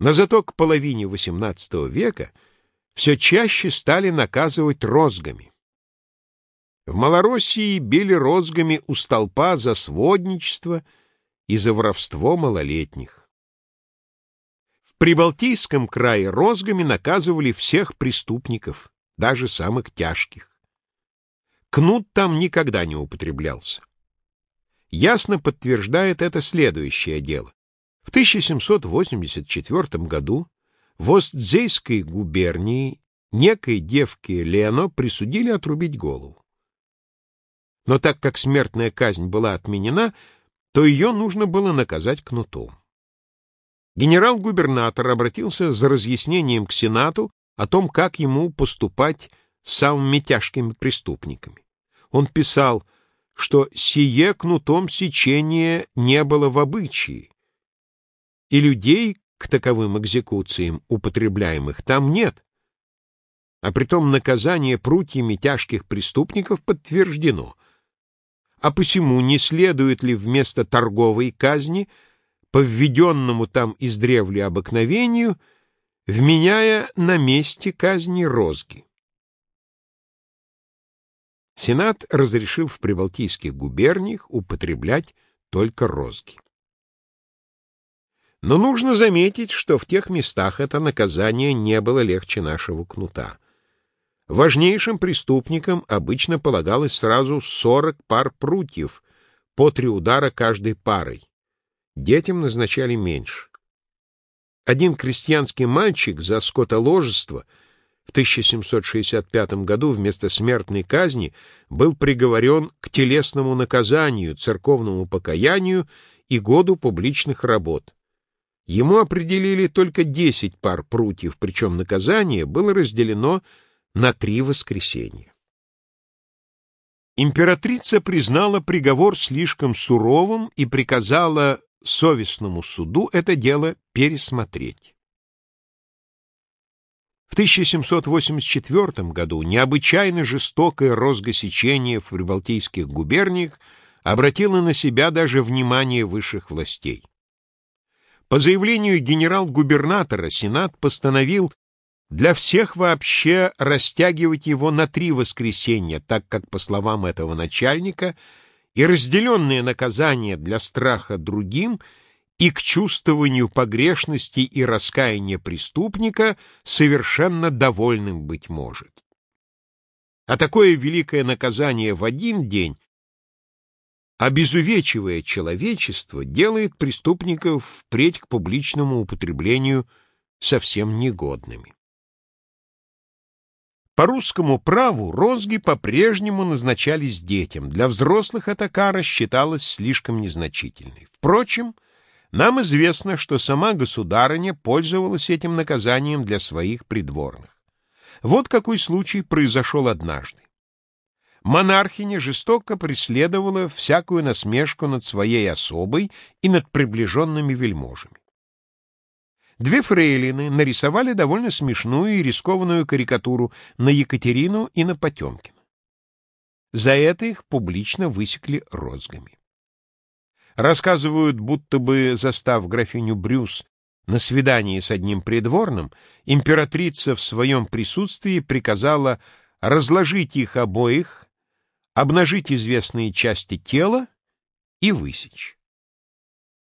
Но зато к половине XVIII века все чаще стали наказывать розгами. В Малороссии били розгами у столпа за сводничество и за воровство малолетних. В Прибалтийском крае розгами наказывали всех преступников, даже самых тяжких. Кнут там никогда не употреблялся. Ясно подтверждает это следующее дело. В 1784 году в Остзейской губернии некой девке Лено присудили отрубить голову. Но так как смертная казнь была отменена, то ее нужно было наказать кнутом. Генерал-губернатор обратился за разъяснением к Сенату о том, как ему поступать с самыми тяжкими преступниками. Он писал, что «сие кнутом сечение не было в обычае, и людей к таковым экзекуциям, употребляемых, там нет, а притом наказание прутьями тяжких преступников подтверждено. А посему не следует ли вместо торговой казни, по введенному там издревле обыкновению, вменяя на месте казни розги? Сенат разрешил в прибалтийских губерниях употреблять только розги. Но нужно заметить, что в тех местах это наказание не было легче нашего кнута. Важнейшим преступникам обычно полагалось сразу 40 пар прутьев, по три удара каждой парой. Детям назначали меньше. Один крестьянский мальчик за скотоложество в 1765 году вместо смертной казни был приговорен к телесному наказанию, церковному покаянию и году публичных работ. Ему определили только 10 пар прутьев, причем наказание было разделено на три воскресенья. Императрица признала приговор слишком суровым и приказала совестному суду это дело пересмотреть. В 1784 году необычайно жестокое розгосечение в прибалтийских губерниях обратило на себя даже внимание высших властей. По заявлению генерал-губернатора Сенат постановил для всех вообще растягивать его на три воскресенья, так как, по словам этого начальника, и разделенные наказания для страха другим и к чувствованию погрешности и раскаяния преступника совершенно довольным быть может. А такое великое наказание в один день обезувечивая человечество, делает преступников впредь к публичному употреблению совсем негодными. По русскому праву розги по-прежнему назначались детям, для взрослых эта кара считалась слишком незначительной. Впрочем, нам известно, что сама государыня пользовалась этим наказанием для своих придворных. Вот какой случай произошел однажды монархиня жестоко преследовала всякую насмешку над своей особой и над приближенными вельможами. Две фрейлины нарисовали довольно смешную и рискованную карикатуру на Екатерину и на Потемкина. За это их публично высекли розгами. Рассказывают, будто бы, застав графиню Брюс на свидании с одним придворным, императрица в своем присутствии приказала разложить их обоих обнажить известные части тела и высечь.